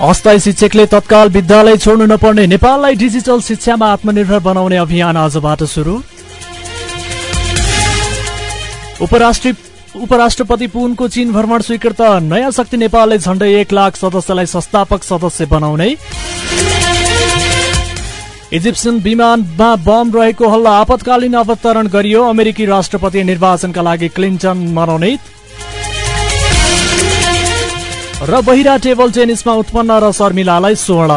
अस्थायी शिक्षकले तत्काल विद्यालय छोड्नु नपर्ने नेपाललाई डिजिटल शिक्षामा आत्मनिर्भर बनाउने अभियान आजबाट सुरु। उपराष्ट्रपति पुनको चीन भ्रमण स्वीकृत। नयाँ शक्ति नेपालले झण्डै एक लाख सदस्यलाई संस्थापक सदस्य बनाउने। इजिप्सियन विमानमा बम रहेको हल्ला आपतकालीन अवतरण गरियो। अमेरिकी राष्ट्रपति निर्वाचनका लागि क्लिन्टन मनोनित। र बहिरा टेबल टेनिसमा उत्पन्न र शर्मिलालाई स्वर्ण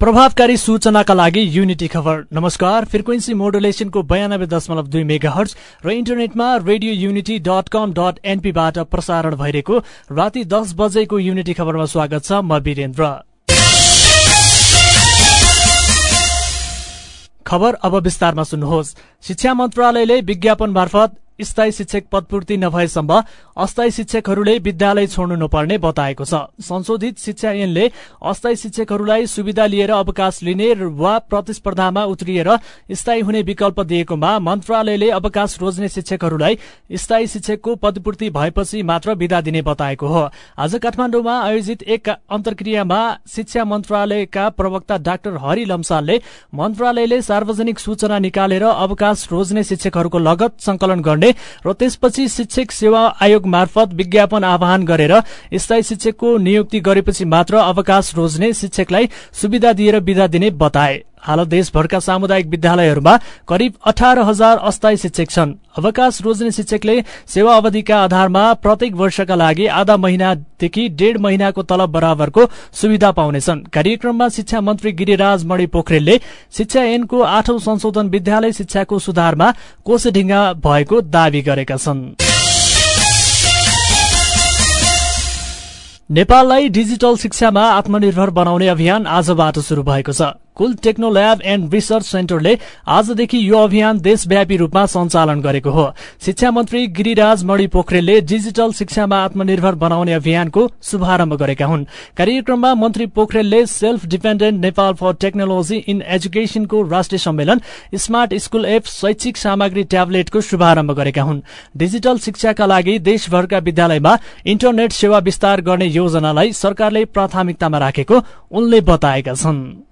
प्रभावकारी सूचनाका लागि युनिटी खबर। नमस्कार फ्रिक्वेन्सी मोडुलेसनको बयानब्बे दशमलव दुई मेगा र इन्टरनेटमा radio unity dot com dot एनपीबाट प्रसारण भइरहेको राति दस बजेको युनिटी खबरमा स्वागत छ म वीरेन्द्र। खबर अब विस्तारमा सुन्नुहोस्। शिक्षा मन्त्रालयले विज्ञापन मार्फत स्थायी शिक्षक पदपूर्ति नभएसम्म अस्थायी शिक्षकहरूले विद्यालय छोड्नु नपर्ने बताएको छ। संशोधित शिक्षा ऐनले अस्थायी शिक्षकहरूलाई सुविधा लिएर अवकाश लिने वा प्रतिस्पर्धामा उत्रिएर स्थायी हुने विकल्प दिएकोमा मन्त्रालयले अवकाश रोज्ने शिक्षकहरूलाई स्थायी शिक्षकको पदपूर्ति भएपछि मात्र विदा दिने बताएको हो। आज काठमाडौँमा आयोजित एक अन्तर्क्रियामा शिक्षा मन्त्रालयका प्रवक्ता डाक्टर हरि लम्सालले मन्त्रालयले सार्वजनिक सूचना निकालेर अवकाश रोज्ने शिक्षकहरूको लगत संकलन गर्ने र त्यसपछि शिक्षक सेवा आयोग मार्फत विज्ञापन आह्वान गरेर स्थायी शिक्षकको नियुक्ति गरेपछि मात्र अवकाश रोज्ने शिक्षकलाई सुविधा दिएर विदा दिने बताए। हाल देशभरका सामुदायिक विद्यालयहरूमा करिब अठार हजार अस्थायी शिक्षक छन्। अवकाश रोज्ने शिक्षकले सेवा अवधिका आधारमा प्रत्येक वर्षका लागि आधा महिनादेखि डेढ महिनाको तलब बराबरको सुविधा पाउनेछन्। कार्यक्रममा शिक्षा मन्त्री गिरिराज मणि पोखरेलले शिक्षा ऐनको आठौं संशोधन विद्यालय शिक्षाको सुधारमा कोषढिङ्गा भएको दावी गरेका छन्। नेपाललाई डिजिटल शिक्षामा आत्मनिर्भर बनाउने अभियान आजबाट शुरू भएको छ। Kul techno lab and research सेन्टरले आजदेखि यो अभियान देशव्यापी रूपमा सञ्चालन गरेको हो। शिक्षा मन्त्री गिरिराज मणि पोखरेलले डिजिटल शिक्षामा आत्मनिर्भर बनाउने अभियानको शुभारम्भ गरेका हुन्। कार्यक्रममा मन्त्री पोखरेलले self dependent Nepal for technology in एजुकेशनको राष्ट्रिय सम्मेलन स्मार्ट स्कूल एप शैक्षिक सामग्री ट्याब्लेटको शुभारम्भ गरेका हुन्। डिजिटल शिक्षाका लागि देशभरका विद्यालयमा इन्टरनेट सेवा विस्तार गर्ने योजनालाई सरकारले प्राथमिकतामा राखेको उनले बताएका छन्।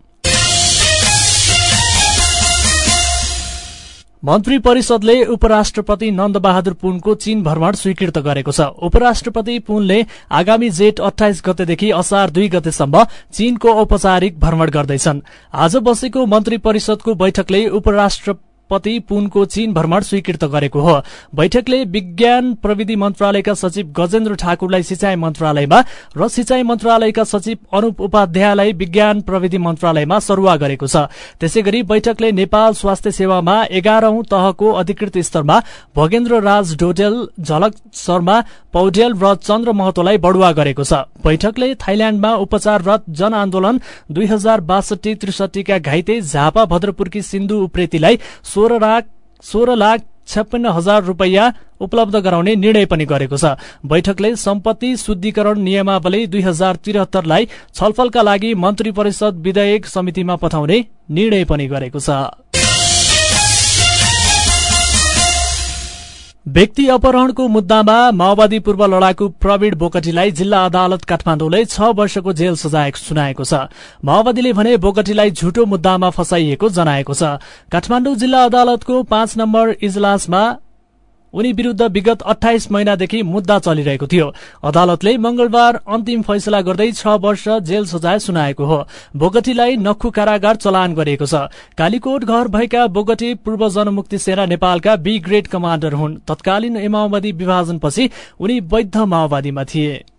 मन्त्री परिषदले उपराष्ट्रपति नन्दबहादुर पुनको चीन भ्रमण स्वीकृत गरेको छ। उपराष्ट्रपति पुनले आगामी जेठ अठाइस गतेदेखि असार दुई गतेसम्म चीनको औपचारिक भ्रमण गर्दैछन्। आज बसेको मन्त्री परिषदको बैठकले उपराष्ट्र पति पुनको चीन भ्रमण स्वीकृत गरेको हो। बैठकले विज्ञान प्रविधि मन्त्रालयका सचिव गजेन्द्र ठाकुरलाई सिंचाई मन्त्रालयमा र सिंचाई मन्त्रालयका सचिव अनुप उपाध्यायलाई विज्ञान प्रविधि मन्त्रालयमा सरुवा गरेको छ। त्यसै बैठकले नेपाल स्वास्थ्य सेवामा एघारौं तहको अधिकृत स्तरमा भगेन्द्र राज डोटेल झलक शर्मा पौडेल र चन्द्र महतोलाई बढुवा गरेको छ। बैठकले थाइल्याण्डमा उपचाररत जनआन्दोलन दुई हजार बासठी त्रिसठीका घाइते झापा भद्रपुरकी सिन्धु उप्रेतीलाई सोह्र लाख सोह्र लाख छप्पन्न हजार रुपियाँ उपलब्ध गराउने निर्णय पनि गरेको छ। बैठकले सम्पत्ति शुद्धिकरण नियमावली दुई हजार त्रिहत्तरलाई छलफलका लागि मन्त्री परिषद विधेयक समितिमा पठाउने निर्णय पनि गरेको छ। व्यक्ति अपहरणको मुद्दामा माओवादी पूर्व लडाकु प्रवीण बोकटीलाई जिल्ला अदालत काठमाडौँले छ वर्षको जेल सजाय सुनाएको छ। माओवादीले भने बोकटीलाई झुटो मुद्दामा फसाइएको जनाएको छ। काठमाडौँ जिल्ला अदालतको पाँच नम्बर इजलासमा उनी विरूद्ध विगत अठाइस महिनादेखि मुद्दा चलिरहेको थियो। अदालतले मंगलबार अन्तिम फैसला गर्दै छ वर्ष जेल सजाय सुनाएको हो। बोगटीलाई नखु कारागार चलान गरिएको छ। कालीकोट घर भएका बोगटी पूर्व जनमुक्ति सेना नेपालका बी ग्रेड कमाण्डर हुन्। तत्कालीन माओवादी विभाजनपछि उनी वैध माओवादीमा थिए।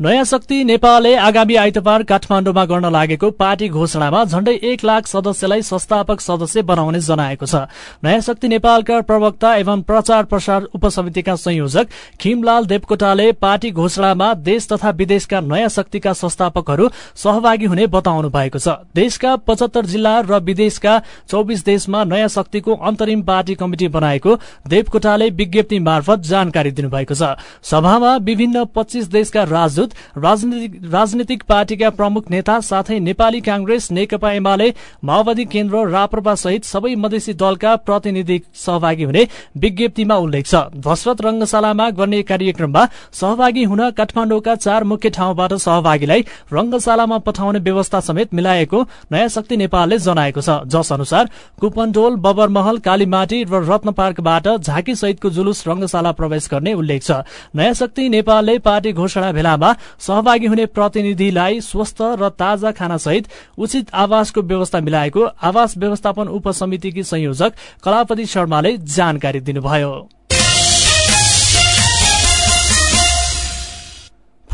नयाँ शक्ति नेपालले आगामी आइतबार काठमाडौँमा गर्न लागेको पार्टी घोषणामा झण्डै एक लाख सदस्यलाई संस्थापक सदस्य बनाउने जनाएको छ। नयाँ शक्ति नेपालका प्रवक्ता एवं प्रचार प्रसार उपसमितिका संयोजक खिमलाल देवकोटाले पार्टी घोषणामा देश तथा विदेशका नयाँ शक्तिका संस्थापकहरू सहभागी हुने बताउनु भएको छ। देशका पचहत्तर जिल्ला र विदेशका चौबिस देशमा नयाँ शक्तिको अन्तरिम पार्टी कमिटी बनाएको देवकोटाले विज्ञप्ति मार्फत जानकारी दिनुभएको छ। सभामा विभिन्न पच्चीस देशका राजदूत बावजुद राजनीतिक पार्टीका प्रमुख नेता साथै नेपाली कांग्रेस नेकपा एमाले माओवादी केन्द्र राप्रपा सहित सबै मधेसी दलका प्रतिनिधि सहभागी हुने विज्ञप्तिमा उल्लेख छ। भस्रत रंगशालामा गर्ने कार्यक्रममा सहभागी हुन काठमाडौँका चार मुख्य ठाउँबाट सहभागीलाई रंगशालामा पठाउने व्यवस्था समेत मिलाएको नयाँ शक्ति नेपालले जनाएको छ। जस अनुसार कुपनडोल बबरमहल कालीमाटी र रत्न पार्कबाट झाँकी सहितको जुलुस रंगशाला प्रवेश गर्ने उल्लेख छ। नयाँ शक्ति नेपालले पार्टी घोषणा भेलामा सहभागी हुने प्रतिनिधिलाई स्वस्थ र ताजा खाना सहित उचित आवासको व्यवस्था मिलाएको आवास व्यवस्थापन उपसमितिकी संयोजक कलापति शर्माले जानकारी दिनुभयो।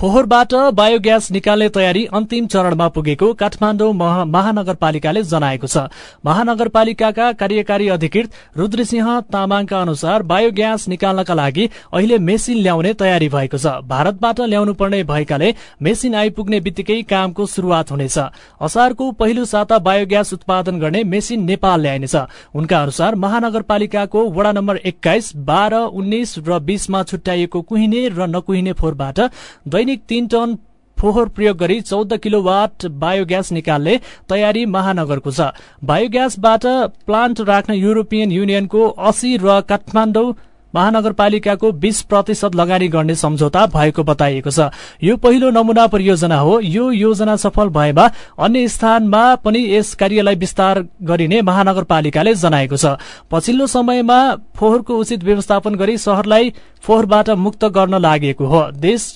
फोहोरबाट बायोग्यास निकाल्ने तयारी अन्तिम चरणमा पुगेको काठमाडौँ महानगरपालिकाले जनाएको छ। महानगरपालिकाका कार्यकारी अधिकृत रुद्रसिंह तामाङका अनुसार बायोग्यास निकाल्नका लागि अहिले मेसिन ल्याउने तयारी भएको छ। भारतबाट ल्याउनु पर्ने भएकाले मेसिन आइपुग्ने बित्तिकै कामको शुरूआत हुनेछ। असारको पहिलो साता बायोग्यास उत्पादन गर्ने मेसिन नेपाल ल्याइनेछ। उनका अनुसार महानगरपालिकाको वडा नम्बर एक्काइस बाह्र उन्नाइस र बीसमा छुट्याइएको कुहिने र नकुहिने फोहोरबाट दैनिक दैनिक तीन टन फोहोर प्रयोग गरी चौध किलोवाट बायोग्यास निकाल्ने तयारी महानगरको छ। बायोग्यासबाट प्लान्ट राख्न युरोपियन युनियनको अस्सी र काठमाडौँ महानगरपालिकाको बीस प्रतिशत लगानी गर्ने सम्झौता भएको बताइएको छ। यो पहिलो नमूना परियोजना हो। यो योजना सफल भएमा अन्य स्थानमा पनि यस कार्यलाई विस्तार गरिने महानगरपालिकाले जनाएको छ। पछिल्लो समयमा फोहोरको उचित व्यवस्थापन गरी शहरलाई फोहोरबाट मुक्त गर्न लागेको हो। देश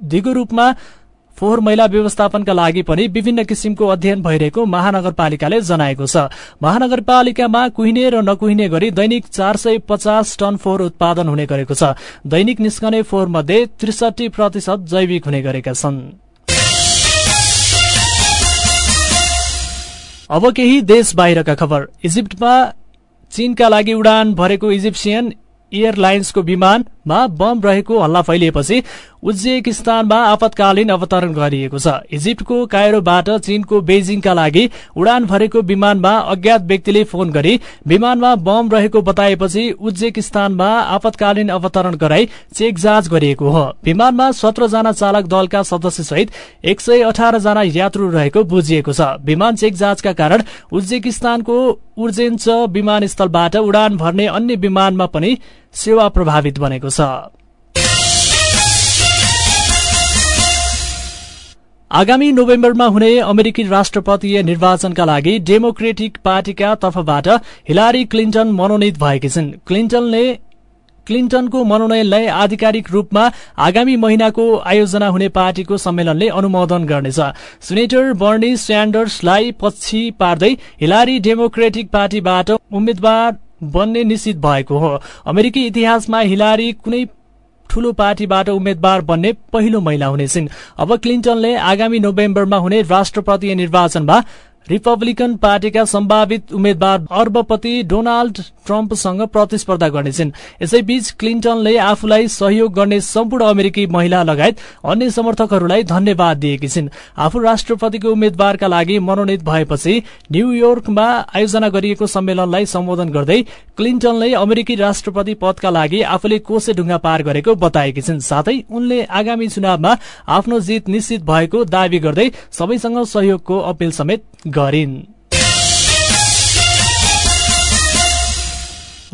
दिगो रूपमा फोहोर मैला व्यवस्थापनका लागि पनि विभिन्न किसिमको अध्ययन भइरहेको महानगरपालिकाले जनाएको छ। महानगरपालिकामा कुहिने र नकुहिने गरी दैनिक चार सय पचास टन फोहोर उत्पादन हुने गरेको छ। दैनिक निस्कने फोहोर मध्ये त्रिसठी प्रतिशत जैविक हुने गरेका छन्। अब देश बाहिरका खबर। इजिप्टमा चीनका लागि उडान भरेको इजिप्सियन एयरलाइन्सको विमानमा बम रहेको हल्ला फैलिएपछि उज्बेकिस्तानमा आपतकालीन अवतरण गरिएको छ। इजिप्टको कायरोबाट चीनको बेजिङका लागि उडान भरेको विमानमा अज्ञात व्यक्तिले फोन गरी विमानमा बम रहेको बताएपछि उज्बेकिस्तानमा आपतकालीन अवतरण गराई चेक जाँच गरिएको हो। विमानमा सत्र जना चालक दलका सदस्य सहित एक सय जना यात्रु रहेको बुझिएको छ। विमान चेक जाँचका कारण उज्बेकिस्तानको उर्जेन्च विमानस्थलबाट उडान भर्ने अन्य विमानमा पनि सेवा प्रभावित बनेको छ। आगामी नोभेम्बरमा हुने अमेरिकी राष्ट्रपतीय निर्वाचनका लागि डेमोक्रेटिक पार्टीका तर्फबाट हिलारी क्लिन्टन मनोनित भएकी छिन् क्लिन्टनले क्लिन्टनको मनोनयनलाई आधिकारिक रूपमा आगामी महिनाको आयोजना हुने पार्टीको सम्मेलनले अनुमोदन गर्नेछ सिनेटर बर्नी स्यान्डर्सलाई पछि पार्दै हिलारी डेमोक्रेटिक पार्टीबाट उम्मेद्वार बन्ने निश्चित भएको हो। अमेरिकी इतिहासमा हिलारी कुनै ठूलो पार्टीबाट उम्मेद्वार बन्ने पहिलो महिला हुनेछिन्। अब क्लिन्टनले आगामी नोभेम्बरमा हुने राष्ट्रपति निर्वाचनमा रिपब्लिकन पार्टीका सम्भावित उम्मेद्वार अर्बपति डोनाल्ड ट्रम्पसँग प्रतिस्पर्धा गर्नेछन्। यसैबीच क्लिन्टनले आफूलाई सहयोग गर्ने सम्पूर्ण अमेरिकी महिला लगायत अन्य समर्थकहरूलाई धन्यवाद दिएकी छिन् आफू राष्ट्रपतिको उम्मेद्वारका लागि मनोनित भएपछि न्यूयोर्कमा आयोजना गरिएको सम्मेलनलाई सम्बोधन गर्दै क्लिन्टनले अमेरिकी राष्ट्रपति पदका लागि आफूले कोसे ढुङ्गा पार गरेको बताएकी छिन् साथै उनले आगामी चुनावमा आफ्नो जित निश्चित भएको दावी गर्दै सबैसँग सहयोगको अपील समेत गरिन्।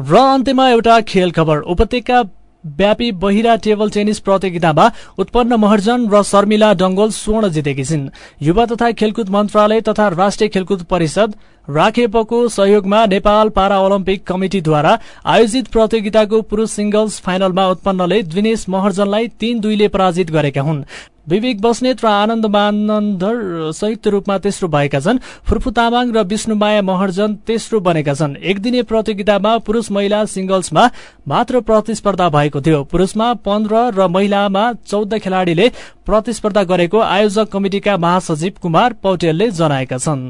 र अन्त्यमा एउटा खेल खबर। उपत्यका व्यापी बहिरा टेबल टेनिस प्रतियोगितामा उत्पन्न महर्जन र शर्मिला डंगोल स्वर्ण जितेकी छिन्। युवा तथा खेलकुद मन्त्रालय तथा राष्ट्रिय खेलकुद परिषद राखेपको सहयोगमा नेपाल पारा ओलम्पिक कमिटिद्वारा आयोजित प्रतियोगिताको पुरूष सिंगल्स फाइनलमा उत्पन्नले द्विनेश महर्जनलाई तीन दुईले पराजित गरेका हुन्। विवेक बस्नेत र आनन्द मानन्दर संयुक्त रूपमा तेस्रो भएका छन्। फुर्फु तामाङ र विष्णुमाया महर्जन तेस्रो बनेका छन्। एक दिने प्रतियोगितामा पुरूष महिला सिंगल्समा मात्र प्रतिस्पर्धा भएको थियो। पुरूषमा पन्ध्र र महिलामा चौध खेलाड़ीले प्रतिस्पर्धा गरेको आयोजक कमिटिका महासचिव कुमार पौटेलले जनाएका छन्।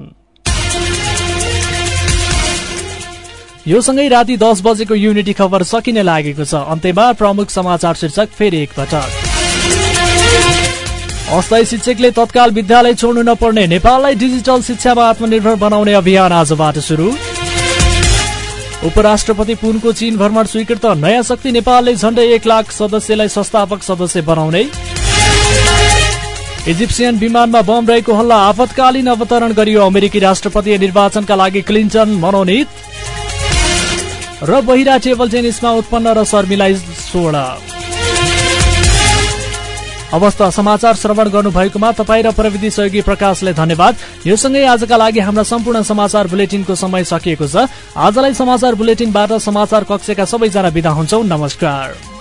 यो सँगै राति दस बजेको युनिटी खबर सकिने लागेको छ। अन्त्यमा प्रमुख समाचार शीर्षक फेरि एकपटक। अस्थायी शिक्षकले तत्काल विद्यालय छोड्नु नपर्ने नेपाललाई डिजिटल शिक्षामा आत्मनिर्भर बनाउने अभियान आजबाट सुरु। उपराष्ट्रपति पुनको चीन भ्रमण स्वीकृत नयाँ शक्ति नेपालले झण्डै एक लाख सदस्यलाई संस्थापक सदस्य बनाउने। इजिप्सियन विमानमा बम रहेको हल्ला आपतकालीन अवतरण गरियो अमेरिकी राष्ट्रपति निर्वाचनका लागि क्लिन्टन मनोनित। र बहिरा टेबल टेनिसमा उत्पन्न र शर्मिलाई स्वर्ण अवस्था समाचार श्रवण गर्नुभएकोमा तपाईँ र प्रविधि सहयोगी प्रकाशले धन्यवाद। यो सँगै आजका लागि हाम्रा सम्पूर्ण समाचार बुलेटिनको समय सकिएको छ। आजलाई समाचार बुलेटिनबाट समाचार कक्षका सबैजना विदा हुन्छौ। नमस्कार।